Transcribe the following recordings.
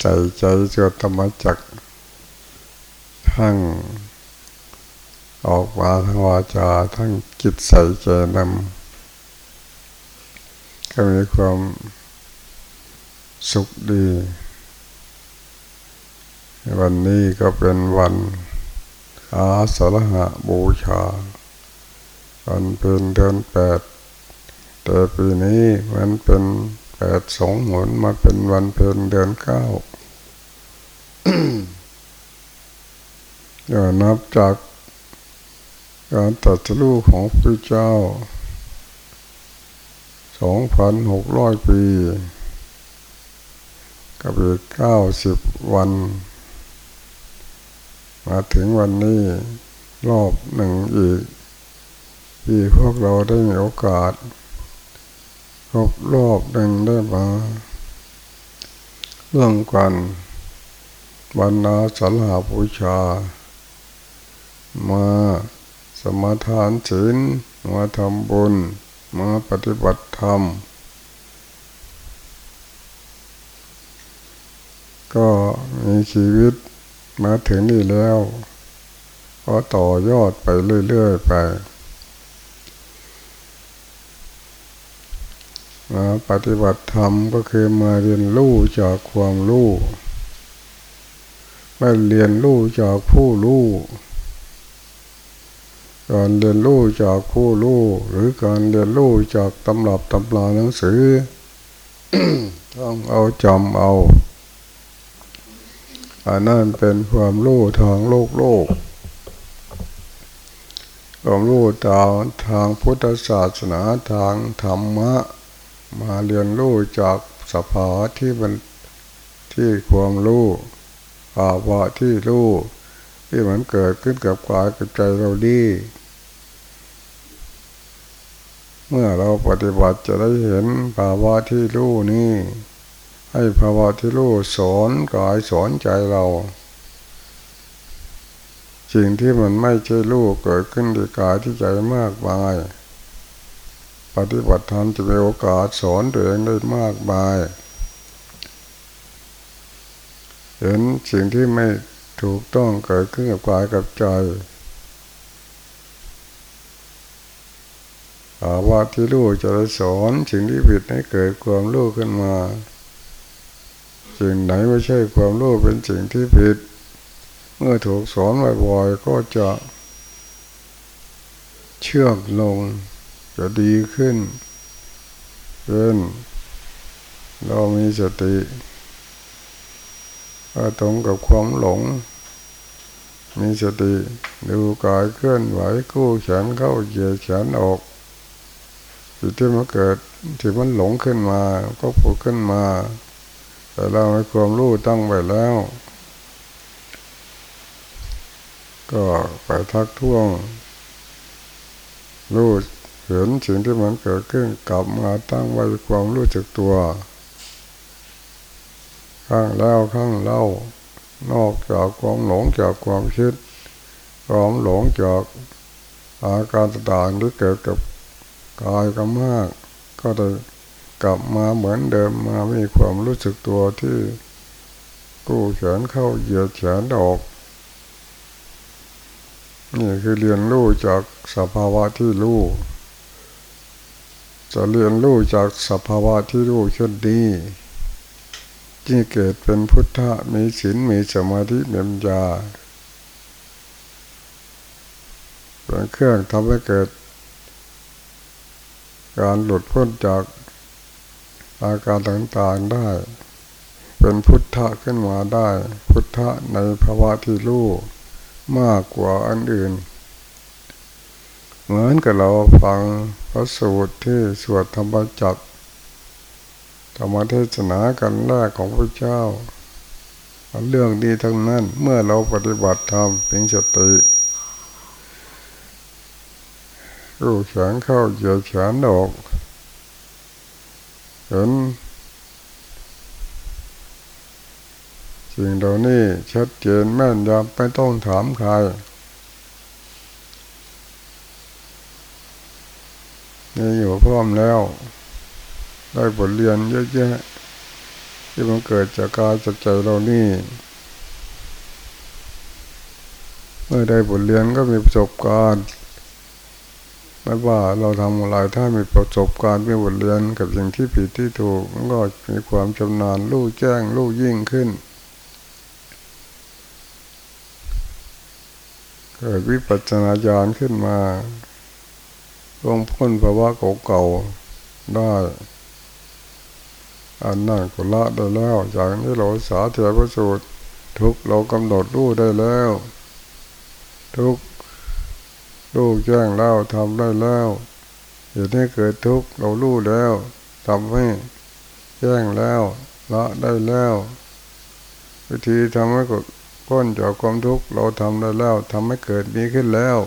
ใจใจสวธรรมจักทั้งออกมาทั้งวาจาทั้งจิตใส่ใจนำก็มีความสุขดี วันนี้ก็เป็นวันอาสาฬหะบูชา วันเป็นเดือนแปดแต่ปีนี้มันเป็น แปดสองหนมาเป็นวันเพ็ญเดือนเก้าอย่านับจากการตัดสู้ของพระเจ้าสองพันหกร้อยปี กับอีกเก้าสิบวัน มาถึงวันนี้รอบหนึ่งอีก ที่พวกเราได้มีโอกาส ครบรอบหนึ่งได้มาเรื่องกันวันนาสลาบูชา มาสมาทานศีลมาทำบุญ มาปฏิบัติธรรม ก็มีชีวิตมาถึงนี่แล้ว ก็ต่อยอดไปเรื่อย ๆ ไปมา ปฏิบัติธรรมก็คือมาเรียนรู้จากความรู้ม่เรียนรู้จากผู้รู้การเรียนรู้จากผู้รู้หรือการเรียนรู้จากตำรับตำราหนังสือ ต้องเอาจำเอาอันนั้นเป็นความรู้ทางโลกโลกความรู้ทางทางพุทธศาสนาทางธรรมะ มาเรียนรู้จากสภาที่มันที่ความรู้ภาวะที่รู้ที่มันเกิดขึ้นกับกายกับใจเราดี เมื่อเราปฏิบัติจะได้เห็นภาวะที่รู้นี่ ให้ภาวะที่รู้สอนกายสอนใจเราสิ่งที่มันไม่ใช่รู้เกิดขึ้นในกายที่ใจมากมาย ปฏิบัติธรรมจะมีโอกาสสอนตัวเองได้มากมายเห็นสิ่งที่ไม่ถูกต้องเกิดขึ้นกับกายกับใจอาว่าที่รู้จะได้สอนสิ่งที่ผิดให้เกิดความรู้ขึ้นมา สิ่งไหนไม่ใช่ความรู้เป็นสิ่งที่ผิด เมื่อถูกสอนบ่อยๆก็จะเชื่องลง จะดีขึ้นเป็นเรามีสติก็ตรงกับความหลง มีสติดูกายเคลื่อนไหวกู้แขนเข้าเหยียดแขนออกสิ่งที่มันเกิดที่มันหลงขึ้นมาก็ผุขึ้นมา แต่เราให้ความรู้ตั้งไว้แล้ว ก็ไปทักท้วงรู้ เห็นสิ่งที่มันเกิดขึ้นกลับมาตั้งไว้ความรู้จักตัว ข้างแล้วข้างเล่านอกจากความหลงจากความคิดความหลงจากอาการต่างๆที่เกิดกับกายก็มาก ก็จะกลับมาเหมือนเดิมมามีความรู้สึกตัวที่กู้แขนเข้าเหยียดแขนออกนี่คือเรียนรู้จากสภาวะที่รู้ จะเรียนรู้จากสภาวะที่รู้เช่นนี้ที่เกิดเป็นพุทธะมีศีลมีสมาธิมีปัญญาเป็นเครื่องทำให้เกิด การหลุดพ้นจากอาการต่างๆได้ เป็นพุทธะขึ้นมาได้ พุทธะในภาวะที่รู้มากกว่าอันอื่น เหมือนกับเราฟังพระสูตรที่สวดธรรมจักรธรรมเทศนากันแรกของพระเจ้า เรื่องดีทั้งนั้นเมื่อเราปฏิบัติธรรมเป็นสติรู้แขนเข้าเหยียดแขนออกเห็นสิ่งเหล่านี้ชัดเจนแม่นยำไม่ต้องถามใคร มีอยู่พร้อมแล้ว ได้บทเรียนเยอะแยะที่มันเกิดจากกายจากใจเรานี่เมื่อได้บทเรียนก็มีประสบการณ์ไม่ว่าเราทำอะไรถ้ามีประสบการณ์มีบทเรียนกับสิ่งที่ผิดที่ถูกมันก็มีความชำนาญรู้แจ้งรู้ยิ่งขึ้น เกิดวิปัสสนาญาณขึ้นมา ลงพ้นภาวะเก่าๆได้ อันนั่นก็ละได้แล้วจากนี้เราสาเถระสูตรทุกเรากำหนดรู้ได้แล้ว ทุกรู้แจ้งแล้วทำได้แล้วเหตุให้เกิดทุกเรารู้แล้วทำให้แจ้งแล้วละได้แล้ววิธีทำให้ก้นจากความทุกข์เราทำได้แล้วทำให้เกิดมีขึ้นแล้ว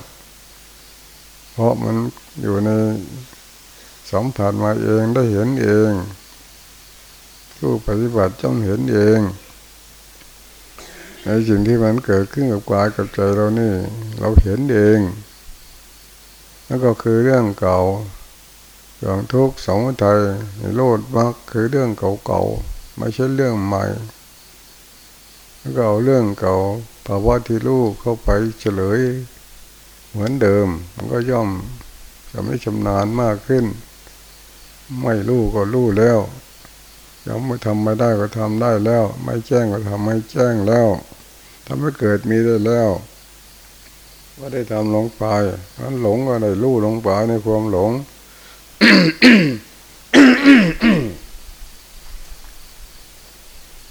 ราะมันอยู่ในสัมผัสมาเองได้เห็นเอง ผู้ปฏิบัติจ้องเห็นเองในสิ่งที่มันเกิดขึ้นกับกายกับใจเรานี่ เราเห็นเองนั่นก็คือเรื่องเก่าเรื่องทุกข์สองไทยโลดมักคือเรื่องเก่าๆไม่ใช่เรื่องใหม่ แล้วก็เอาเรื่องเก่าภาวะที่รู้เข้าไปเฉลย เหมือนเดิม มันก็ย่อมจะไม่ชำนาญมากขึ้น ไม่รู้ก็รู้แล้วยังไม่ทำไม่ได้ก็ทำได้แล้ว ไม่แจ้งก็ทำไม่แจ้งแล้วทำให้เกิดมีได้แล้วว่าได้ทำลงไปนั้นหลงก็ได้รู้ลงไปในความหลง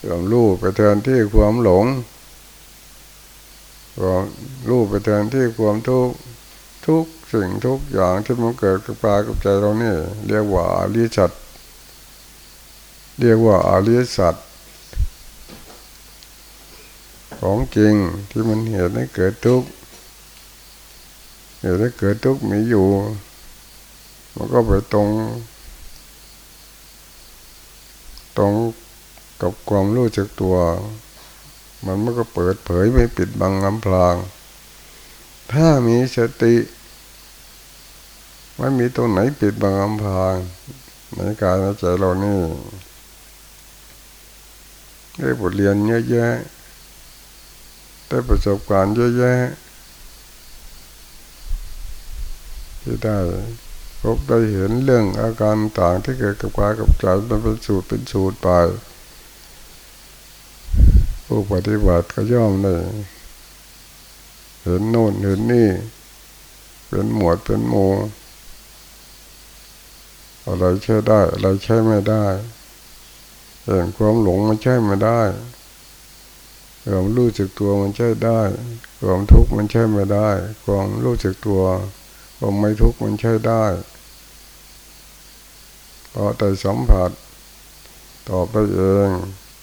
ความรู้ไปแทนที่ความหลง ความรู้ไปแทนที่ความทุกข์ทุกสิ่งทุกอย่างที่มันเกิดกับกายกับใจเราเนี่ยเรียกว่าอริสัตเรียกว่าอริสัตของจริงที่มันเหตุให้เกิดทุกข์เหตุให้เกิดทุกข์มีอยู่ มันก็ไปตรง ตรงกับความรู้จักตัว มันมันก็เปิดเผยไม่ปิดบังอำพราง ถ้ามีสติไม่มีตรงไหนปิดบังอำพรางในกายในใจเรานี่ได้บทเรียนเยอะแยะได้ประสบการณ์เยอะแยะที่ได้พบได้เห็นเรื่องอาการต่างที่เกิดกับกายกับใจมันเป็นสูตรเป็นสูตรไป ผู้ปฏิบัติก็ย่อมได้เห็นโน่นเห็นนี่ เป็นหมวดเป็นโมอะไรใช้ได้ อะไรใช้ไม่ได้เห็นความหลงมันใช้ไม่ได้ความรู้จักตัวมันใช้ได้ ความทุกข์มันใช้ไม่ได้ ความรู้จักตัวความไม่ทุกข์มันใช้ได้พอแต่สัมผัสตอบได้เอง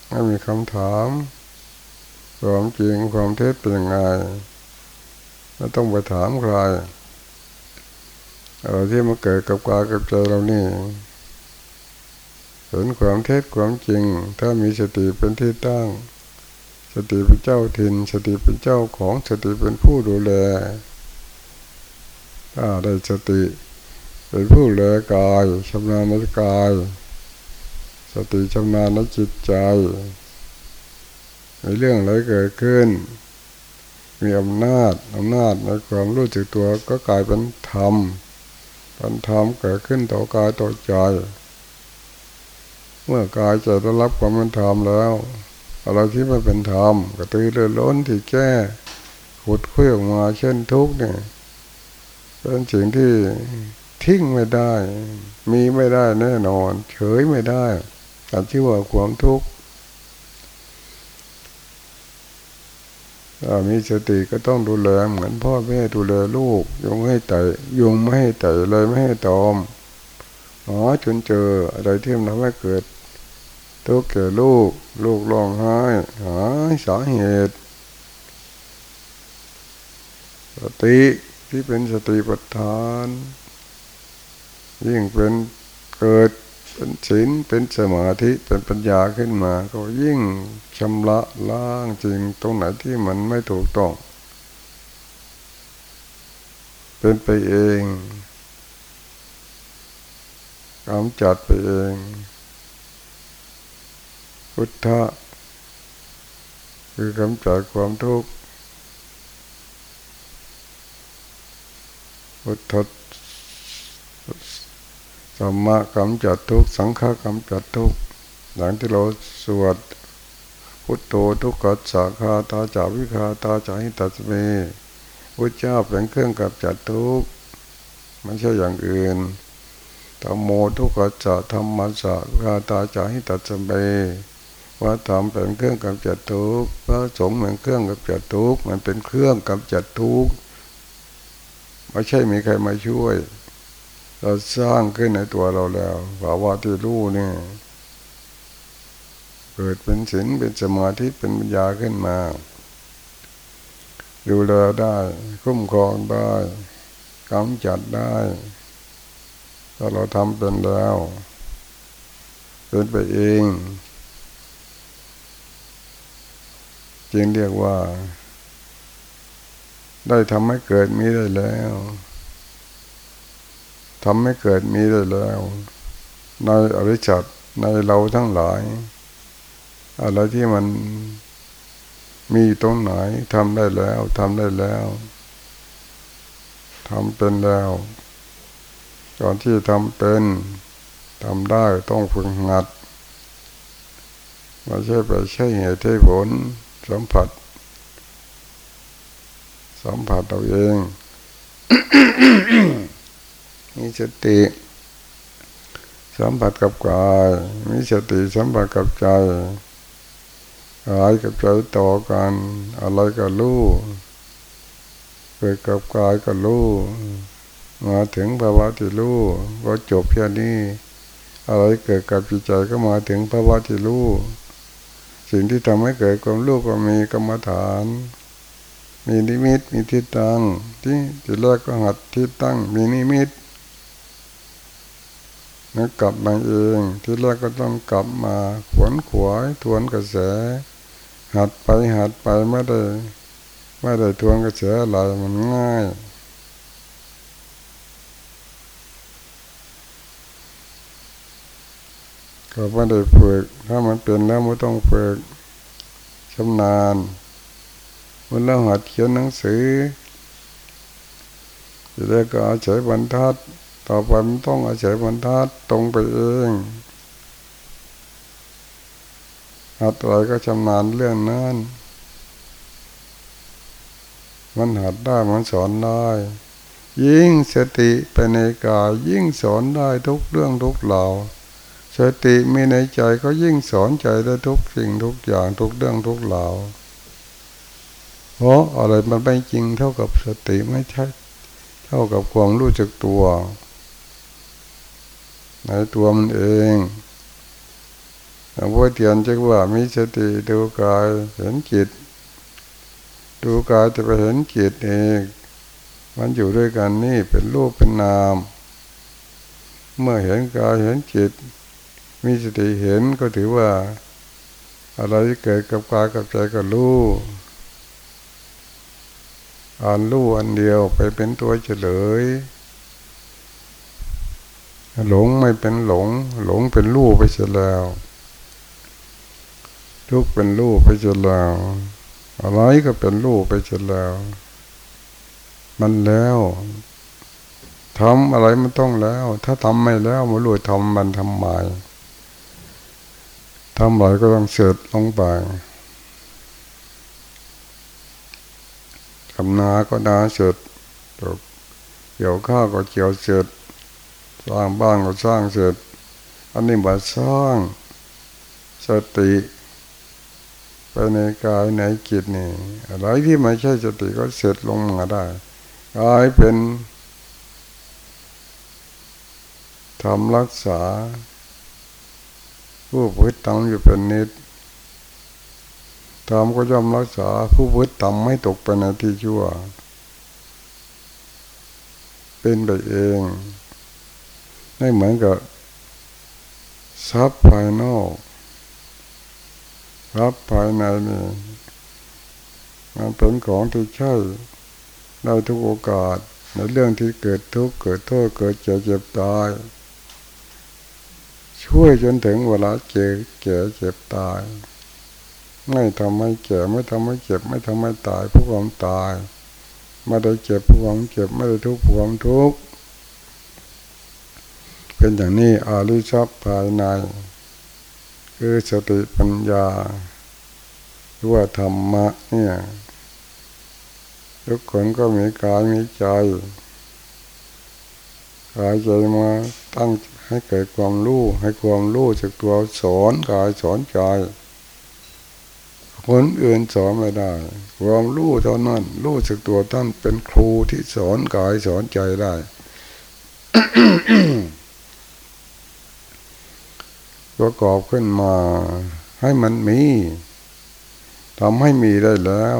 ไม่มีคำถาม ความจริงความเท็จเป็นยังไงไม่ต้องไปถามใครอะไรที่มันเกิดกับกายกับใจเรานี่เห็นความเท็จความจริง ถ้ามีสติเป็นที่ตั้ง สติเป็นเจ้าถิ่นสติเป็นเจ้าของสติเป็นผู้ดูแลถ้าได้สติ เป็นผู้ดูแลกายชำนาญในกาย สติชำนาญในจิตใจ ในเรื่องอะไรเกิดขึ้น มีอำนาจอำนาจในความรู้สึกตัวก็กลายเป็นธรรมเป็นธรรมเกิดขึ้นต่อกายต่อใจ เมื่อกายจะได้รับความเป็นธรรมแล้วอะไรที่มันเป็นธรรมก็ตือรือล้นที่แก้ขุดคุยออกมาเช่นทุกเนี่ยเป็นสิ่งที่ทิ้งไม่ได้ มีไม่ได้แน่นอน เฉยไม่ได้แต่ที่ว่าความทุกข์ถ้า มีสติก็ต้องดูแลเหมือนพ่อแม่ดูแลลูกยุงให้ไต่ยงไม่ให้ไต่เลยไม่ให้ตอมอ๋อจนเจออะไรที่มันทำให้เกิดทุกข์แก่ลูก ลูกร้องไห้หาสาเหตุ สติที่เป็นสติปัฏฐาน ยิ่งเป็นเกิด เป็นศีลเป็นสมาธิเป็นปัญญาขึ้นมา ก็ยิ่งชำระล้างจริงตรงไหนที่มันไม่ถูกต้อง เป็นไปเองกำจัดไปเอง พุทธะคือกำจัดความทุกข์พุทธ ธรรมะกำจัดทุกสังฆะกำจัดทุกหลังที่เราสวดพุทโธทุกขสาคาตาจาวิคาตาจาหิตัสเมพุทธเจ้าเป็นเครื่องกับจัดทุกไม่ใช่อย่างอื่นธรรมโมทุกขจะธรรมะสะคาตาจาหิตัสเมว่าธรรมเป็นเครื่องกับจัดทุกพระสงฆ์เป็นเครื่องกับจัดทุกมันเป็นเครื่องกับจัดทุกไม่ใช่มีใครมาช่วย เราสร้างขึ้นในตัวเราแล้วภาวะที่รู้เนี่ยเกิดเป็นศีลเป็นสมาธิเป็นปัญญาขึ้นมา ดูแลได้ คุ้มครองได้กำจัดได้ถ้าเราทำเป็นแล้วเป็นไปเอง จึงเรียกว่า ได้ทำให้เกิดมีได้แล้ว ทำให้เกิดมีได้แล้ว ในอริจัตในเราทั้งหลาย อะไรที่มันมีตรงไหนทำได้แล้วทำได้แล้วทำเป็นแล้วตอนที่ทำเป็นทำได้ต้องฝึกหัดไม่ใช่ไปใช่เหตุให้ผลสัมผัส สัมผัสตัวเอง มีสติสัมผัสกับกายมีสติสัมผัสกับใจกายกับใจต่อกัน อะไรกับรู้เกิดกับกายกับรู้มาถึงภาวะที่รู้ก็จบแค่นี้อะไรเกิดกับจิตใจก็มาถึงภาวะที่รู้สิ่งที่ทำให้เกิดความรู้ก็มีกรรมฐาน มีนิมิตมีทิศตั้งที่ที่แรกก็หัดทิศตั้งมีนิมิต นึกกลับมาเอง ที่แรกก็ต้องกลับมาขวนขวายทวนกระแส หัดไปหัดไปไม่ได้ไม่ได้ทวงกระแสอะไรมันง่ายก็ไม่ได้ฝึกถ้ามันเป็นแล้วไม่ต้องฝึกชำนาญมันแล้วหัดเขียนหนังสือจะได้ก็อาศัยบรรทัด ต่อไปมันต้องอาศัยบรรทัดตรงไปเองหัดอะไรก็ชำนาญเรื่องนั้น มันหัดได้มันสอนได้ ยิ่งสติไปในกายยิ่งสอนได้ทุกเรื่องทุกเหล่าสติมีในใจก็ยิ่งสอนใจได้ทุกสิ่งทุกอย่างทุกเรื่องทุกเหล่าเพราะอะไรมันไม่จริงเท่ากับสติไม่ใช่ เท่ากับความรู้จักตัว ในตัวมันเองหลวงพ่อเทียนจะว่ามีสติดูกายเห็นจิต ดูกายจะไปเห็นจิตเอง มันอยู่ด้วยกันนี่เป็นรูปเป็นนาม เมื่อเห็นกายเห็นจิต มีสติเห็นก็ถือว่า อะไรที่เกิดกับกายกับใจก็รู้อ่านรู้อันเดียวไปเป็นตัวเฉลย หลงไม่เป็นหลง หลงเป็นรู้ไปเสียแล้ว ทุกเป็นรูปไปจนแล้ว อะไรก็เป็นรูปไปจนแล้ว มันแล้วทำอะไรมันต้องแล้ว ถ้าทำไม่แล้วมันรู้ทำมันทำไมทำอะไรก็ต้องเสร็จลงไปทำนาก็นาเสร็จเกี่ยวข้าวก็เกี่ยวเสร็จ สร้างบ้านก็สร้างเสร็จ อันนี้มาสร้างสติ ไปในกายในจิตนี่อะไรที่ไม่ใช่สติก็เสร็จลงมาได้กายเป็นทำรักษา ผู้พุทธทำอยู่เป็นนิดทำก็ย่อมรักษา ผู้พุทธทำไม่ตกไปในที่ชั่ว เป็นไปเอง ไม่เหมือนกับทรัพย์ภายนอกรับภายในนี่มันเป็นของที่ใช่ได้ทุกโอกาสในเรื่องที่เกิดทุกข์เกิดโทษเกิดเจ็บเจ็บตาย ช่วยจนถึงเวลาเจ็บแก่เจ็บตาย ไม่ทำให้แก่ไม่ทำให้เจ็บ ไม่ทำให้ตายผู้ความตาย ไม่ได้เจ็บผู้ความเจ็บไม่ได้ทุกข์ผู้ความทุกข์ เป็นอย่างนี้อาริชับภายใน คือสติปัญญาหรือว่าธรรมะเนี่ยทุกคนก็มีกายมีใจกายใจมาตั้งให้เกิดความรู้ให้ความรู้จากตัวสอนกายสอนใจคนอื่นสอนไม่ได้ ความรู้เท่านั้น รู้จากตัวท่านเป็นครูที่สอนกายสอนใจได้ ประกอบขึ้นมา ให้มันมีทำให้มีได้แล้ว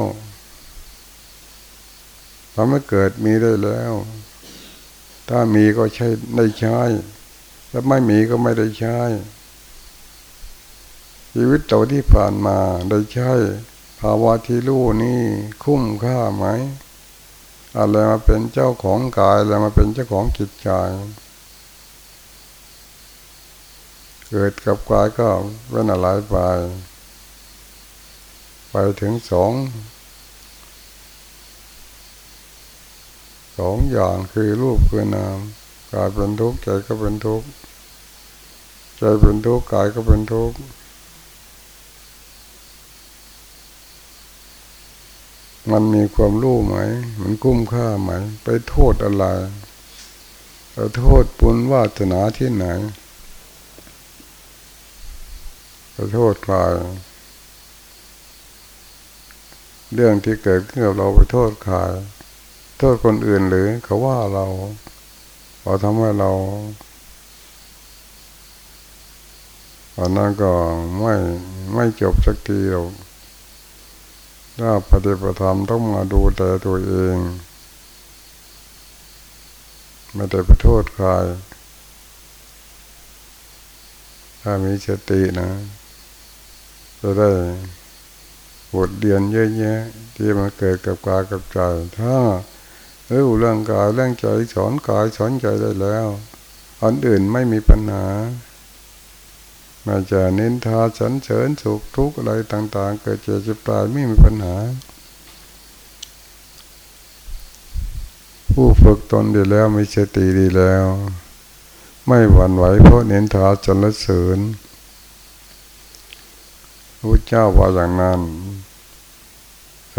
ทำให้เกิดมีได้แล้ว ถ้ามีก็ใช้ได้ใช้ถ้าไม่มีก็ไม่ได้ใช้ชีวิตเราที่ผ่านมาได้ใช้ภาวะที่รู้นี่คุ้มค่าไหมอะไรมาเป็นเจ้าของกายอะไรมาเป็นเจ้าของจิตใจ เกิดกับกายก็เป็นอะไรไปไปถึงสองสองอย่างคือรูปคือนามกายเป็นทุกข์ใจก็เป็นทุกข์ใจเป็นทุกข์กายก็เป็นทุกข์มันมีความรู้ไหม มันคุ้มค่าไหม ไปโทษอะไรไปโทษปุญวาสนาที่ไหน ไปโทษใครเรื่องที่เกิดขึ้นกับเราไปโทษใครโทษคนอื่นหรือเขาว่าเราเขาทำให้เราตอนนั้นก็ไม่ไม่จบสักทีเราถ้าปฏิปธรรมต้องมาดูแต่ตัวเอง ไม่ได้ไปโทษใครถ้ามีสตินะ จะได้บทเรียนเยอะแยะที่มาเกิดกับกายกับใจถ้าเรื่องกายเรื่องใจสอนกายสอนใจได้แล้วอันอื่นไม่มีปัญหามาจะเน้นทาสันเสริญสุขทุกข์อะไรต่าง ๆ เกิดเจ็บจะตายไม่มีปัญหา ผู้ฝึกตนดีแล้วมีสติดีแล้ว ไม่หวั่นไหวเพราะเน้นทาสรรเสริญ พระเจ้าว่าอย่างนั้น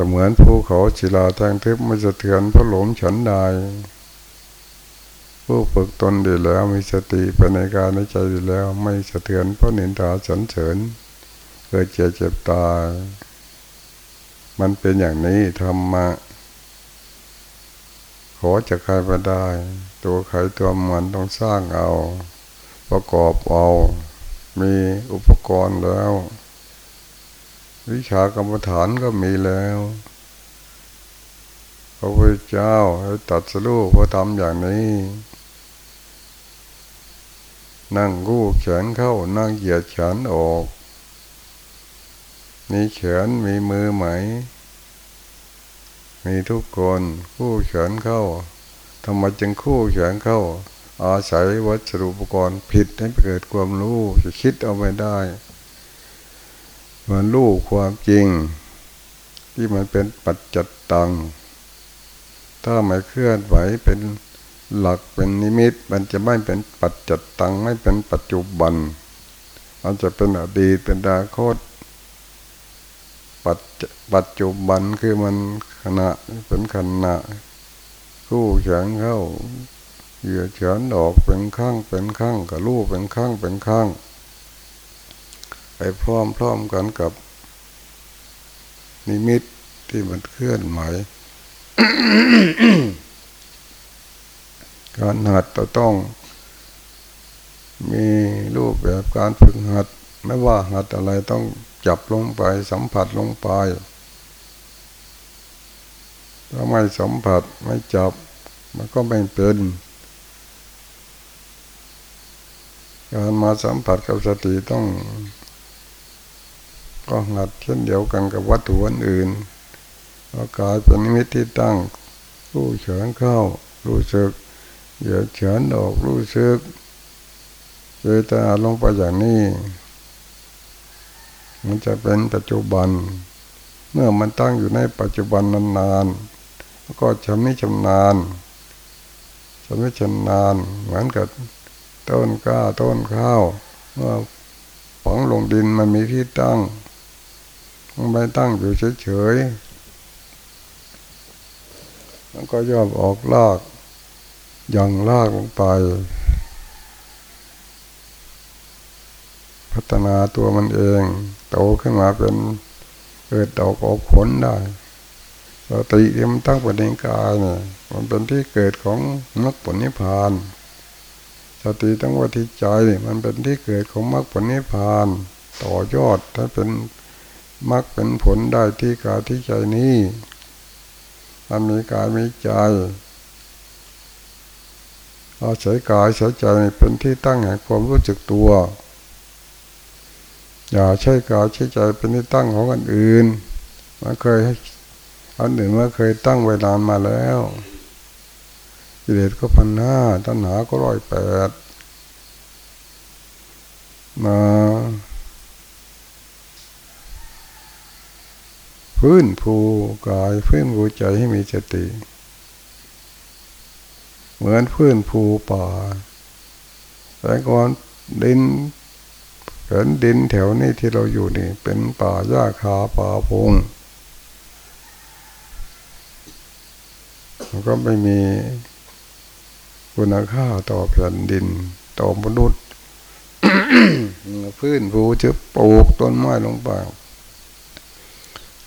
เหมือนภูเขาศิลาแทงทึบไม่สะเทือนเพราะหลมฉันใดผู้ฝึกตนดีแล้วมีสติไปในการในใจดีแล้ว ไม่สะเทือนเพราะนินทาสันเสริญเกิดเจ็บเจ็บตายมันเป็นอย่างนี้ธรรมะขอจะใครมาได้ ตัวใครตัวมันต้องสร้างเอา ประกอบเอา มีอุปกรณ์แล้ว วิชากรรมฐานก็มีแล้วพระพุทธเจ้าให้ตัดสู้พอทำอย่างนี้ นั่งกู้แขนเข้านั่งเหยียดแขนออก มีแขนมีมือไหม มีทุกคนคู่แขนเข้าทำไมจึงคู่แขนเข้า อาศัยวัสดุอุปกรณ์ผิดให้เกิดความรู้จะคิดเอาไม่ได้ มันรู้ความจริง ที่มันเป็นปัจจัตตัง ถ้าไม่เคลื่อนไหวเป็นหลักเป็นนิมิต มันจะไม่เป็นปัจจัตตังไม่เป็นปัจจุบัน มันจะเป็นอดีตเป็นดาโคตปัจปัจจุบันคือมันขณะเป็นขณะ คู่เฉียงเข้าเหยื่อเฉียนออกเป็นข้างเป็นข้างกับรูปเป็นข้างเป็นข้าง ไปพร้อมๆกันกับ นิมิตที่มันเคลื่อนไหวการหัดต้อง มีรูปแบบการฝึกหัด ไม่ว่าหัดอะไรต้องจับลงไป สัมผัสลงไปถ้าไม่สัมผัสไม่จับ มันก็ไม่เป็น การมาสัมผัสกับสติต้อง ก็หัดเช่นเดียวกันกับวัตถุอื่นร่ากายเป็นนิมิตที่ตั้ง รู้เฉินเข้า รู้สึกเหยียดเฉินออกรู้สึกใจเวทนาลงไปอย่างนี้ มันจะเป็นปัจจุบัน เมื่อมันตั้งอยู่ในปัจจุบันนานๆก็ชำนิชำนาญชำนิชำนาญเหมือนกับต้นก้าต้นข้าวเมื่อฝังลงดินมันมีที่ตั้ง มันไม่ตั้งอยู่เฉยๆมันก็ย่อมออกลากย่งลากลงไป พัฒนาตัวมันเอง โตขึ้นมาเป็นเกิดดอกออกผลได้สติที่มันตั้งประเด็นกายเนี่ยมันเป็นที่เกิดของมรรคผลนิพพานสติตั้งว่าที่ใจมันเป็นที่เกิดของมรรคผลนิพพาน ต่อยอดถ้าเป็น มรรคเป็นผลได้ที่กายที่ใจนี้มันมีกายมีใจอาศัยกายใช้ใจเป็นที่ตั้งแห่งความรู้จักตัว อย่าใช้กายใช้ใจเป็นที่ตั้งของอันอื่นมันเคยอันอื่นมันเคยตั้งไว้นานมาแล้วกิเลสก็พันห้าตัณหาก็ร้อยแปดมา พื้นภูกายพื้นภูใจให้มีสติ เหมือนพื้นภูป่าแต่ก่อนดินเห็นดินแถวนี้ที่เราอยู่นี่ เป็นป่าหญ้าคาป่าพงมันก็ไม่มีคุณค่าต่อแผ่นดิน ต่อมนุษย์พื้นภูจะปลูกต้นไม้ลงไป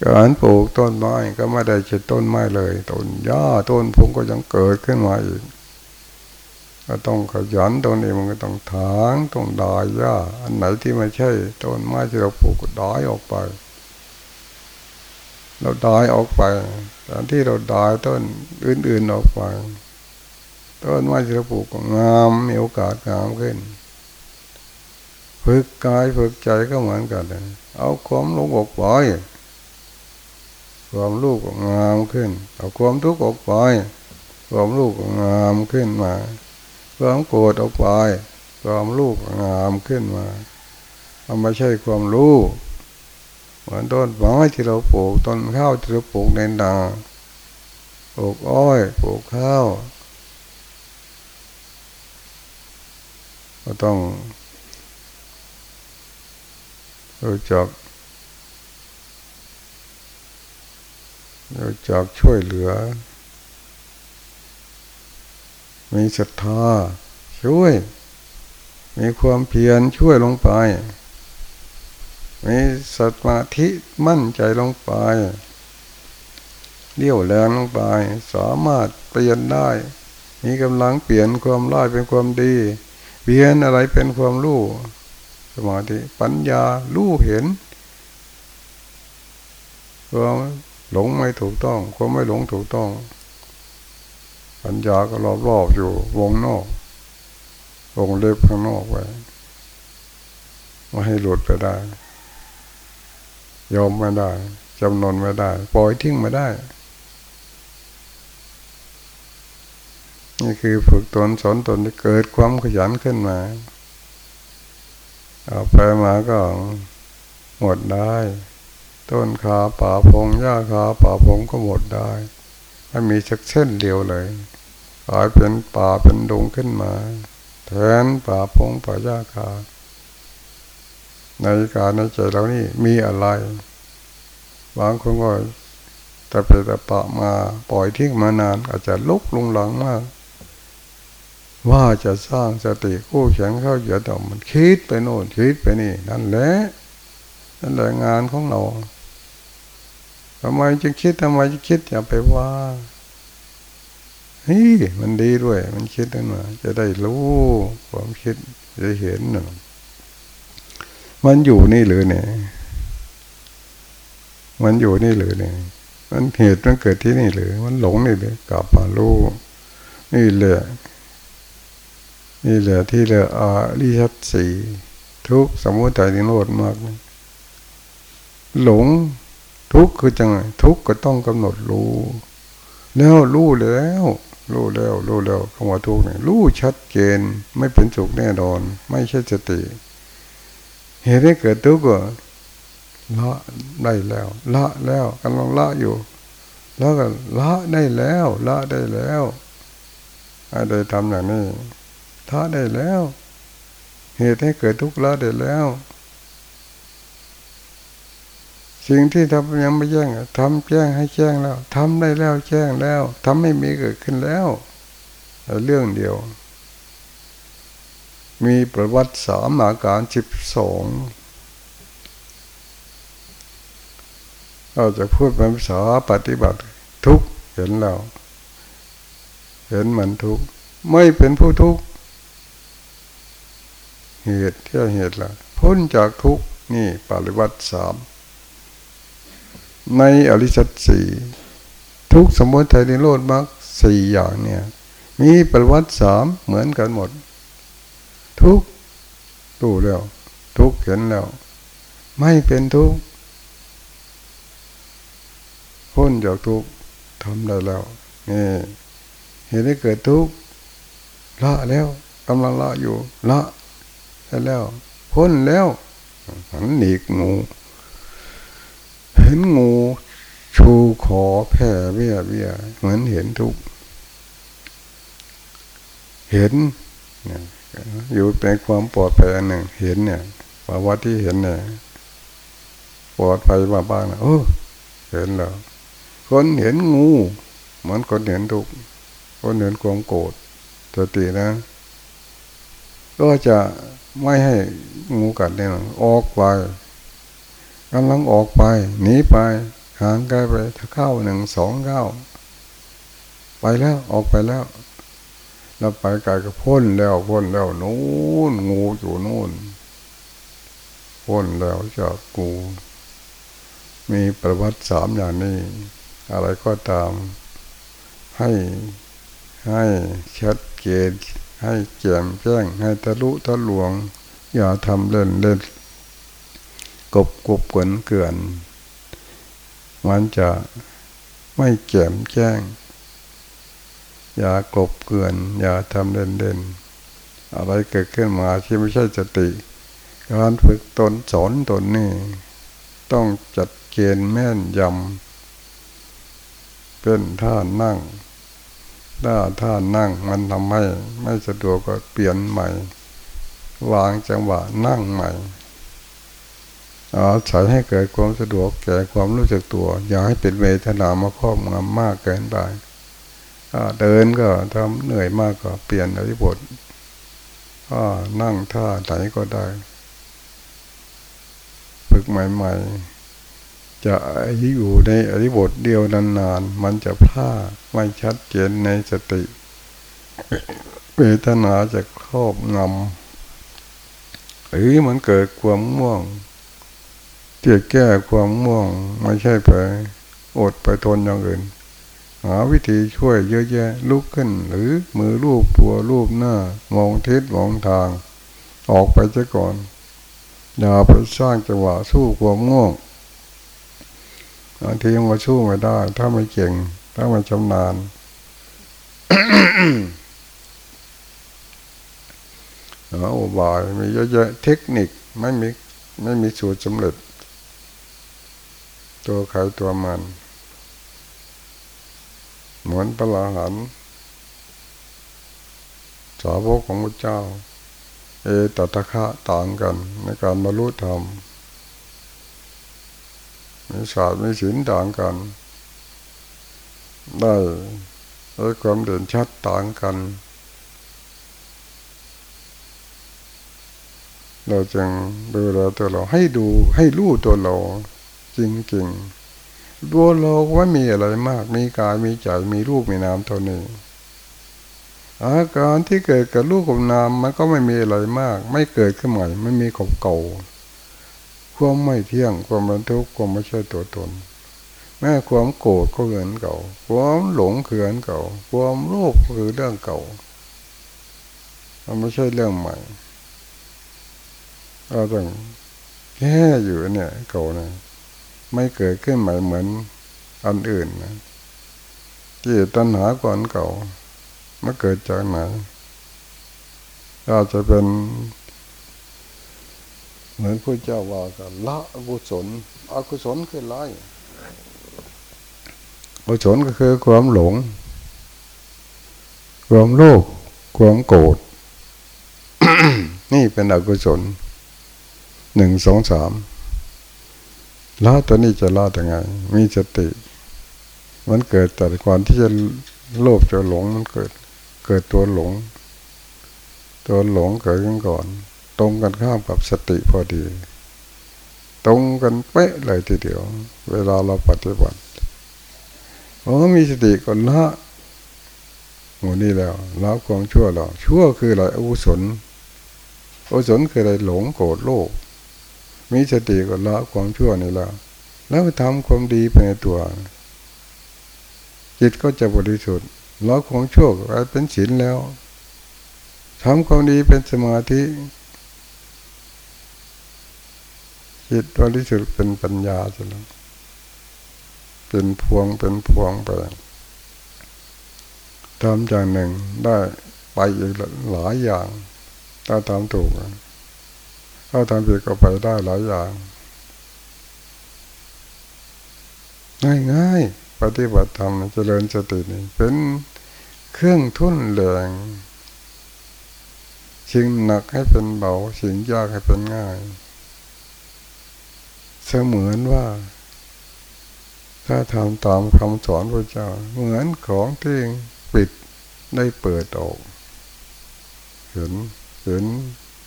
การปลูกต้นไม้ก็ไม่ได้เฉดต้นไม้เลยต้นหญ้าต้นพุงก็ยังเกิดขึ้นมาอีกก็ต้องขยันต้นนี้มันก็ต้องถางต้องดายหญ้าอันไหนที่ไม่ใช่ต้นไม้ที่เราปลูกก็ดายออกไป เราดายออกไปตอนที่เราดายต้นอื่นๆออกไปต้นไม้ที่เราปลูกก็งามมีโอกาสงามขึ้นฝึกกายฝึกใจก็เหมือนกัน เอาความลงอกปล่อย ความลูกก็งามขึ้น เอาความทุกข์ออกไป ความลูกก็งามขึ้นมา ความโกรธออกไป ความลูกงามขึ้นมามันไม่ใช่ความรู้เหมือนต้นไม้ที่เราปลูกต้นข้าวที่เราปลูกในนาปลูกอ้อยปลูกข้าวก็ต้องรู้จัก รู้จักช่วยเหลือ มีศรัทธาช่วย มีความเพียรช่วยลงไป มีสมาธิมั่นใจลงไปเลี้ยวแรงลงไป สามารถเปลี่ยนได้ มีกำลังเปลี่ยนความร้ายเป็นความดี เปลี่ยนอะไรเป็นความรู้สมาธิปัญญารู้เห็นความ หลงไม่ถูกต้องความไม่หลงถูกต้อง ปัญญาก็รอบรอบอยู่วงนอก วงเล็บข้างนอกไว้ไม่ให้หลุดไปได้ ยอมไม่ได้จำนนไม่ได้ ปล่อยทิ้งไม่ได้ นี่คือฝึกตนสอนตนที่เกิดความขยันขึ้นมาเอาไปมาก็หมดได้ ต้นขาป่าพงหญ้าขาป่าพงก็หมดได้ไม่มีสักเส้นเดียวเลยกลายเป็นป่าเป็นดงขึ้นมา แทนป่าพงป่าหญ้าคาในการในใจเรานี่มีอะไร บางคนก็แต่ไปแต่ปะมาปล่อยทิ้งมานาน อาจจะลุกลุงหลังมาก ว่าจะสร้างสติกู้แข็งเข้าเหยียดอมันคิดไปโน่นคิดไปนี่ นั่นแหละนั่นแหละงานของเรา ทำไมจึงคิดทำไมจึงคิดอย่าไปว่าเฮ้ยมันดีด้วย มันคิดนั่นมาจะได้รู้ความคิดจะเห็นหนึ่งมันอยู่นี่หรือเนี่ย มันอยู่นี่หรือเนี่ย มันเหตุมันเกิดที่นี่หรือ มันหลงนี่หรือกลับมารู้นี่แหละนี่แหละที่เรียกอริยสีทุกสมุทัยนิโรธมาก หลง ทุกข์คือจังไงทุกข์ก็ต้องกำหนดรู้ แล้วรู้แล้ว รู้แล้วรู้แล้วคำว่าทุกข์เนี่ยรู้ชัดเจนไม่เป็นสุขแน่นอน ไม่ใช่สติ เหตุให้เกิดทุกข์ก็ละได้แล้ว ละแล้วกำลังละอยู่ แล้วก็ละได้แล้ว ละได้แล้วอะได้ทำอย่างนี้ท่าได้แล้ว เหตุให้เกิดทุกข์ละได้แล้ว สิ่งที่ทำยังไม่แจ้งทำแจ้งให้แจ้งแล้วทำได้แล้วแจ้งแล้วทำไม่มีเกิดขึ้นแล้วเรื่องเดียว มีประวัติสามอาการสิบสองเราจะพูดเป็นภาษาปฏิบัติทุกเห็นแล้วเห็นมันทุกไม่เป็นผู้ทุกเหตุที่เหตุละพ้นจากทุกนี่ปฏิบัติสาม ในอริสัตสีทุกสมุทัยในโลดมรรคสี่อย่างเนี่ย มีประวัติสามเหมือนกันหมด ทุกตู้แล้ว ทุกเห็นแล้ว ไม่เป็นทุกพ้นจากทุกทำได้แล้วนี่เห็นได้เกิดทุกละแล้วกำลังละอยู่ละได้แล้ว พ้นแล้วหันหนีกงู เห็นงูชูขอแผ่เบี้ยเบี้ยเหมือนเห็นทุก เห็นอยู่เป็นความปลอดภัยอันหนึ่ง เห็นเนี่ยภาวะที่เห็นเนี่ยปลอดภัยมาบ้างนะโอ้เห็นแล้วคนเห็นงูเหมือนคนเห็นทุกคนเห็นความโกรธสตินะ ก็จะไม่ให้งูกัดเนี่ยออกไป กำลังออกไปหนีไปห่างไกลไปถ้าเข้าหนึ่งสองเข้าไปแล้วออกไปแล้วเราไปไกลก็พ้นแล้วพ้นแล้วนู้นงูอยู่นู้นพ้นแล้วจากกู มีประวัติสามอย่างนี้ อะไรก็ตาม ให้ให้ชัดเจนให้แจ่มแจ้งให้ทะลุทะลวง อย่าทำเล่นเล่น กบกบเกวนเกลื่อนมันจะไม่แจ่มแจ้ง อย่ากบเกลื่อนอย่าทำเด่นเด่นอะไรเกิดขึ้นมาที่ไม่ใช่สติการฝึกตนสอนตนนี่ ต้องจัดเกณฑ์แม่นยำเป็นท่านั่งถ้าท่านั่งมันทำให้ไม่สะดวกก็เปลี่ยนใหม่ วางจังหวะนั่งใหม่ อาศัยให้เกิดความสะดวกแก่ความรู้สึกตัว อย่าให้เป็นเวทนามาครอบงำมากเกินไปเดินก็ทำเหนื่อยมากก็เปลี่ยนอริบทก็นั่งท่าไหนก็ได้ ฝึกใหม่ๆ จะอยู่ในอริบทเดียวนานๆ มันจะพลาดไม่ชัดเจนในสติ เวทนาจะครอบงำหรือมันเกิดความม่วง ที่แก้ความม่วงไม่ใช่ไปอดไปทนอย่างอื่น หาวิธีช่วยเยอะแยะลุกขึ้น หรือมือรูปตัวรูปหน้า มองทิศมองทาง ออกไปซะก่อน อย่าไปสร้างจังหวะสู้ความง่วงบางทีมันสู้ไม่ได้ ถ้าไม่เก่ง ถ้าไม่ชำนาญหาอุบายมีเยอะแยะเทคนิคไม่มีไม่มีสูตรสำเร็จ ตัวใครตัวมัน เหมือนพระลาหันสาวกของพระเจ้า เอตตะคะต่างกันในการบรรลุธรรมมีศาสตร์มีศีลต่างกัน ได้ได้ความเด่นชัดต่างกัน เราจึงดูแลตัวเราให้ดูให้รู้ตัวเรา จริงๆตัวเราว่ามีอะไรมาก มีกายมีใจมีรูปมีนามเท่านี้อาการที่เกิดกับรูปกับนามมันก็ไม่มีอะไรมาก ไม่เกิดขึ้นใหม่ไม่มีของเก่าความไม่เที่ยงความบรรทุกความไม่ใช่ตัวตน แม้ความโกรธก็เหมือนเก่า ความหลงเหมือนเก่า ความโลภคือเรื่องเก่ามันไม่ใช่เรื่องใหม่เราต้องแค่อยู่เนี่ยเก่าเนี่ย ไม่เกิดขึ้นใหม่เหมือนอันอื่นนะที่ตัณหาก่อนเก่ามันเกิดจากไหนอาจจะเป็น เหมือนพระเจ้าว่ากันละอกุศลอกุศลคือไรอกุศลก็คือความหลง ความโลภความโกรธนี่เป็นอกุศลหนึ่งสองสาม ละตัวนี้จะละยังไง มีสติ มันเกิดแต่ก่อนที่จะโลภจะหลงมันเกิด เกิดตัวหลง ตัวหลงเกิดขึ้นก่อน ตรงกันข้ามกับสติพอดี ตรงกันเป๊ะเลยทีเดียว เวลาเราปฏิบัติโอ้มีสติก่อนละหมดนี้แล้วละความชั่วเราชั่วคืออะไรอกุศลอกุศลคืออะไรหลงโกรธโลภ มีสติก็ละความชั่วนี่ล้วแล้วทำความดีไปในตัว จิตก็จะบริสุทธิ์ละความชั่วก็เป็นศีลแล้วทำความดีเป็นสมาธิ จิตบริสุทธิ์เป็นปัญญาจะแล้วเป็นพวงเป็นพวงไปทำอย่างหนึ่งได้ไปอีกหลายอย่าง ถ้าทำถูก ถ้าทำผิดก็ไปได้หลายอย่าง ง่ายๆ ปฏิบัติธรรมเจริญสตินี่เป็นเครื่องทุ่นแรงสิ่งหนักให้เป็นเบาสิ่งยากให้เป็นง่าย เสมือนว่า ถ้าทำตามคำสอนพระเจ้า เหมือนของที่ปิดได้เปิดออก เห็นเห็น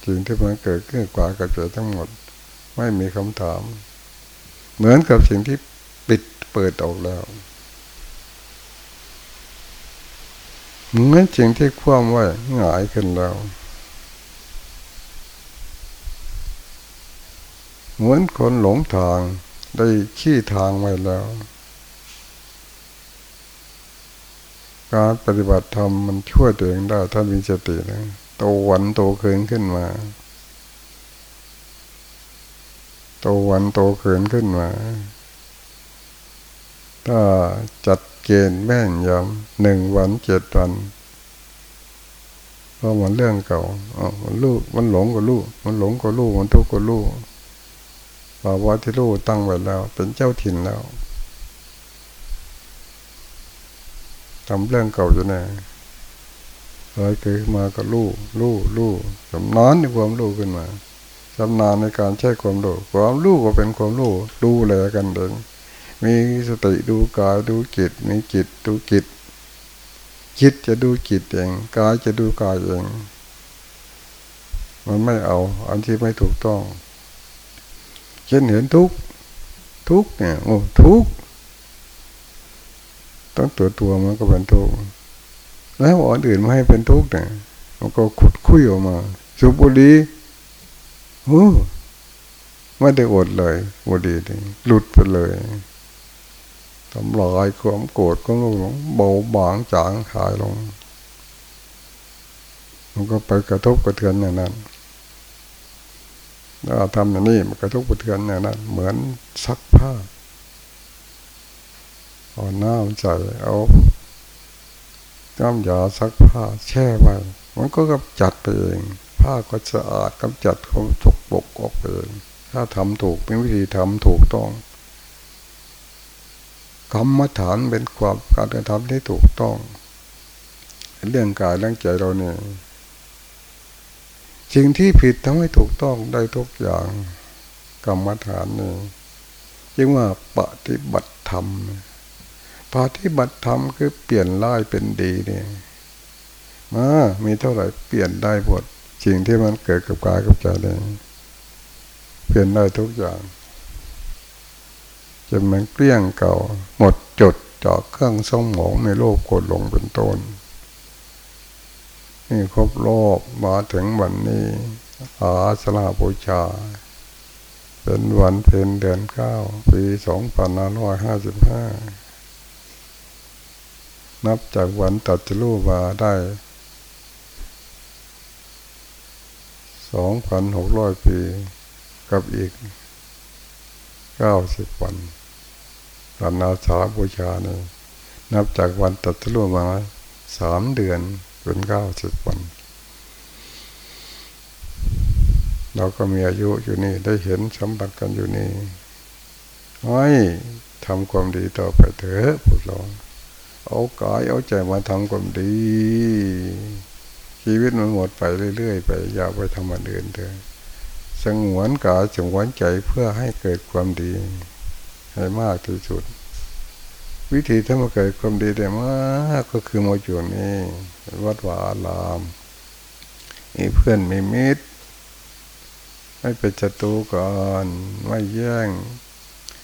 สิ่งที่มันเกิดขึ้นกว่ากับใจทั้งหมด ไม่มีคำถาม เหมือนกับสิ่งที่ปิดเปิดออกแล้วเหมือนสิ่งที่คว่ำไว้หงายขึ้นแล้วเหมือนคนหลงทางได้ขี้ทางไว้แล้ว การปฏิบัติธรรมมันช่วยตัวเองได้ถ้ามีสตินะ โตวันโตเกินขึ้นมา โตวันโตเกินขึ้นมา ถ้าจัดเกณฑ์แม่นยำหนึ่งวันเจ็ดวันเพราะมันเรื่องเก่าอ๋อมันลูกมันหลงก็ลูก มันหลงก็ลูก มันทุกข์ก็ลูกภาวะที่ลูกตั้งไว้แล้ว เป็นเจ้าถิ่นแล้วทำเรื่องเก่าอยู่แน่ล อยเกิดมาก็รู้รู้รู้สำนานในความรู้ขึ้นมาสำนานในการใช้ความรู้ความรู้ก็เป็นความรู้ดูแลกันเองมีสติดูกายดูจิตมีจิตดูจิตจิตจะดูจิตเองกายจะดูกายเองมันไม่เอา อันที่ไม่ถูกต้อง เช่นเห็นทุกทุกเนี่ยโอ้ทุกต้องตัวตัวมันก็เป็นทุกข์ แล้วอันอื่นม่ให้เป็นทุกข์เนี่ยมันก็ขุดคุยออกมาสุบุรีโอ้ไม่ได้อดเลยบุรีนี่หลุดไปเลยทำลายความโกรธก็ลงเบาบางจางหายลง มันก็ไปกระทบกระเทือนอย่างนั้นถ้าทำอย่างนี้มันกระทบกระเทือนอย่างนั้น เหมือนซักผ้าเอาน้ำใส่เอา น้ำยาซักผ้าแช่ไว้มันก็กำจัดไปเองผ้าก็สะอาดกำจัดความสกปรกออกไปเองถ้าทำถูกเป็นวิธีทำถูกต้องกรรมฐานเป็นความการกระทำที่ถูกต้องเรื่องกายเรื่องใจเราเนี่ยสิ่งที่ผิดทำให้ถูกต้องได้ทุกอย่างกรรมฐานนี่จึงว่าปฏิบัติธรรม ปฏิบัติธรรมคือเปลี่ยนร้ายเป็นดีเนี่ยมามีเท่าไหร่เปลี่ยนได้หมดสิ่งที่มันเกิดกับกายกับใจเลยเปลี่ยนได้ทุกอย่างจนมันเกลี้ยงเก่า หมดจดจอกเครื่องสมองในโลกกดลงเป็นต้นนี่ครบรอบมาถึงวันนี้อาสลาบูชา เป็นวันเพ็ญเดือนเก้าปีสองพันห้าร้อยห้าสิบห้า นับจากวันตัดจรูมาได้สองพันหกร้อยปีกับอีกเก้าสิบวันตอนนาสาบูชาเนี่ยนับจากวันตัดจรูมาสามเดือนเป็นเก้าสิบวัน เราก็มีอายุอยู่นี่ได้เห็นสัมผัสกันอยู่นี่ให้ทำความดีต่อไปเถอะพวกเรา เอากายเอาใจมาทำความดี ชีวิตมันหมดไปเรื่อยๆไป อย่าไปทำอันอื่นเถอะสงวนกายสงวนใจเพื่อให้เกิดความดี ให้มากที่สุด วิธีถ้ามาเกิดความดีได้มากก็คือมาอยู่นี่วัดวาลามมีเพื่อนมีมิตรไม่เป็นศัตรูกันไม่แย่ง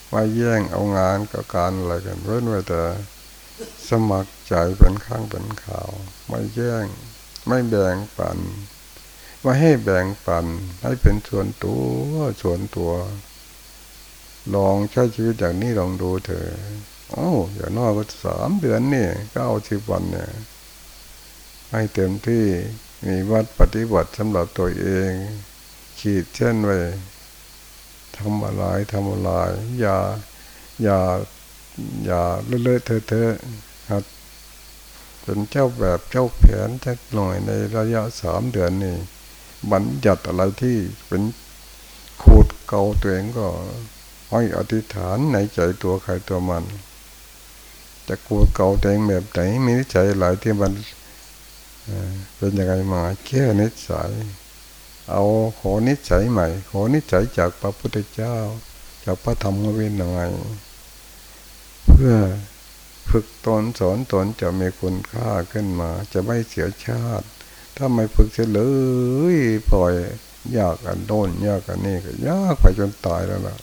ไม่แย่งเอางานกับการอะไรกันเว้นไว้แต่ สมัครใจเป็นข้างเป็นข่าว ไม่แย่ง ไม่แบ่งปันไม่ให้แบ่งปัน ให้เป็นส่วนตัวส่วนตัว ลองใช้ชีวิตอย่างนี้ลองดูเถอะโอ้อย่างน้อยก็สามเดือนนี่เก้าสิบวันเนี่ย ให้เต็มที่มีวัดปฏิบัติสำหรับตัวเอง ขีดเช่นไว้ทำอะไรทำอะไรอย่าอย่า อย่าเลื่อยเธอๆครับเป็นเจ้าแบบเจ้าแผนสักหน่อยในระยะสามเดือนนี่บัญญัติอะไรที่เป็นขูดเกาตัวเองก็ให้อธิษฐานในใจตัวใครตัวมัน จะขูดเกาตัวเองแบบไหนมีนิสัยหลายที่มันเป็นยังไงมาแค่นิสัย เอาขอนิสัยใหม่ ขอนิสัยจากพระพุทธเจ้า จากพระธรรมวินัย พื่อฝึกตนสอนตนจะมีคุณค่าขึ้นมา จะไม่เสียชาติ ถ้าไม่ฝึกเฉลยปล่อยยากกันโดนยากกันนี่ก็ยากไปจนตายแล้วล่ะ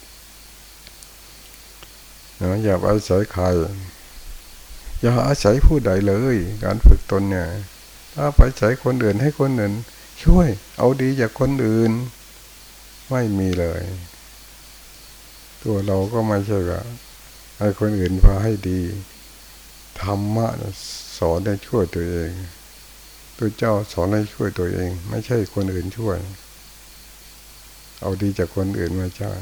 นะอย่าไปอาศัยใครอย่าอาศัยผู้ใดเลย การฝึกตนเนี่ย ถ้าไปอาศัยคนอื่นให้คนอื่น ช่วย เอาดีจากคนอื่น ไม่มีเลย ตัวเราก็ไม่ใช่ว่า ให้คนอื่นพาให้ดีธรรมะสอนให้ช่วยตัวเองตัวเจ้าสอนให้ช่วยตัวเอง ไม่ใช่คนอื่นช่วย เอาดีจากคนอื่นมาใช่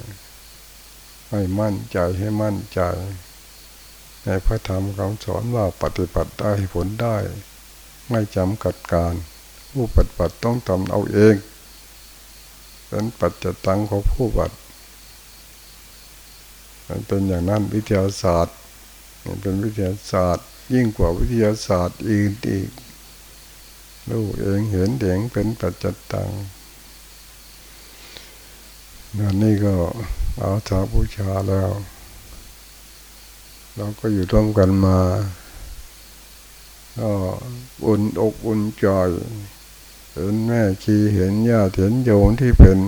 ให้มั่นใจให้มั่นใจ ในพระธรรมคำสอนว่าปฏิบัติได้ผลได้ ไม่จำกัดการ ผู้ปฏิบัติต้องทำเอาเอง เป็นปัจจตังของผู้ปฏิบัติ มันเป็นอย่างนั้นวิทยาศาสตร์เป็นวิทยาศาสตร์ ยิ่งกว่าวิทยาศาสตร์อื่นอีกรู้เองเห็นเองเป็นปัจจตังนั่นนี่ก็เอาชาบูชาแล้ว เราก็อยู่ร่วมกันมาก็อุ่นอกอุ่นใจเห็นแม่ชีเห็นญาติเห็นโยมที่เป็น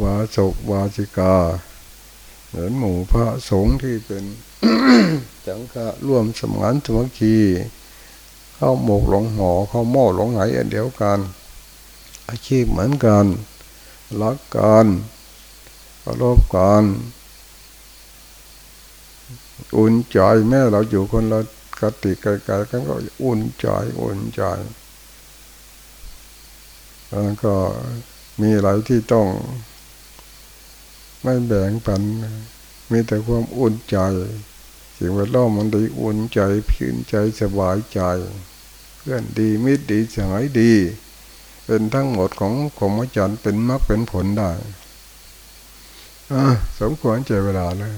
วาสกวาสิกา เหมือนหมู่พระสงฆ์ที่เป็นจังกะร่วมสมานสมัคคีเข้าหมกหลงหอเข้าหม้อหลงไหอันเดียวกัน อาชีพเหมือนกันรักกันเคารพกันอุ่นใจแม่เราอยู่คนละกติไกลๆกันก็อุ่นใจอุ่นใจแล้วก็มีอะไรที่ต้อง ไม่แบ่งปัน มีแต่ความอุ่นใจสิ่งแวดล้อมมันดีอุ่นใจพื้นใจสบายใจ เพื่อนดีมิตรดีสหายดี เป็นทั้งหมดของของมจันเป็นมรรคเป็นผลได้สมควรใจเวลาเลย